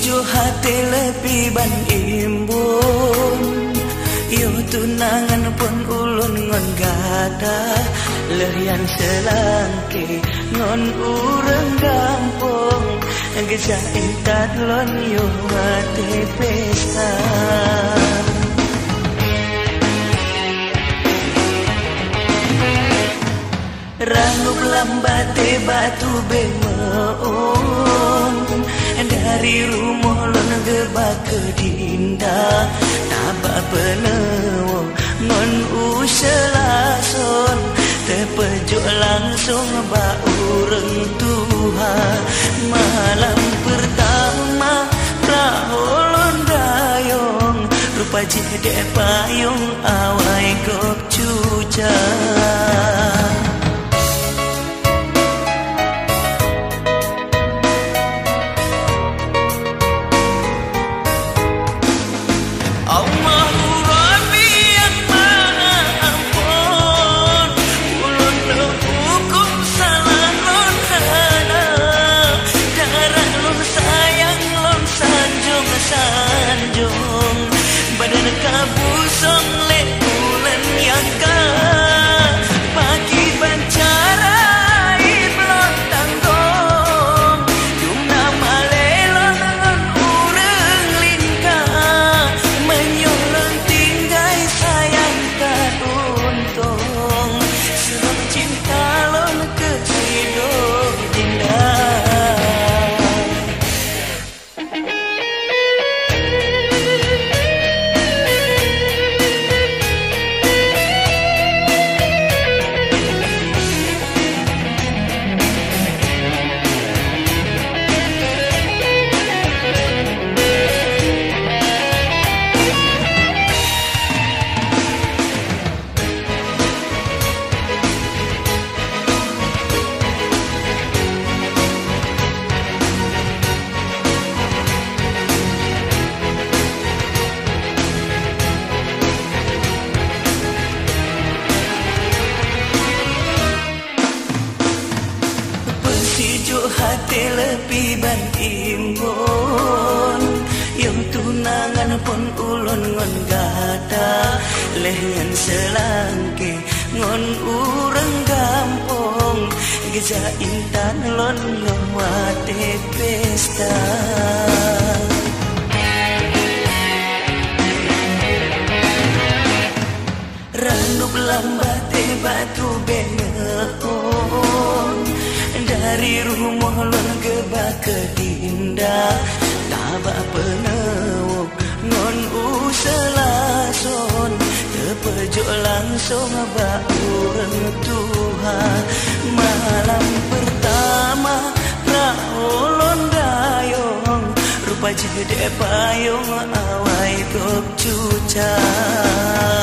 jo hati lebih ban imbun Yo tunangan pun ulun ngon gada Lerian selangke ngon ureng gampung. Geja intat lon yo hati pesta. Rangup lambate batu Dari rumah lon geba ke dinda Taba penewo Ngon uselason Tepejuk langsung ba ureng Tuhan Malam pertama Praholon dayong. Rupa jede payung Awai kop cucah hati lebih Yang tunangan pun ulun ngon gata Lehengan selangke ngon urang gampong Geja intan lon ngawate pesta. Randup lambate batu benekon dari rumah lon ke baka dinda taba penewo ngon uselason tepejo langsung ba urang tuhan. Malam pertama raolon dayong rupa jede payung awai kok cucah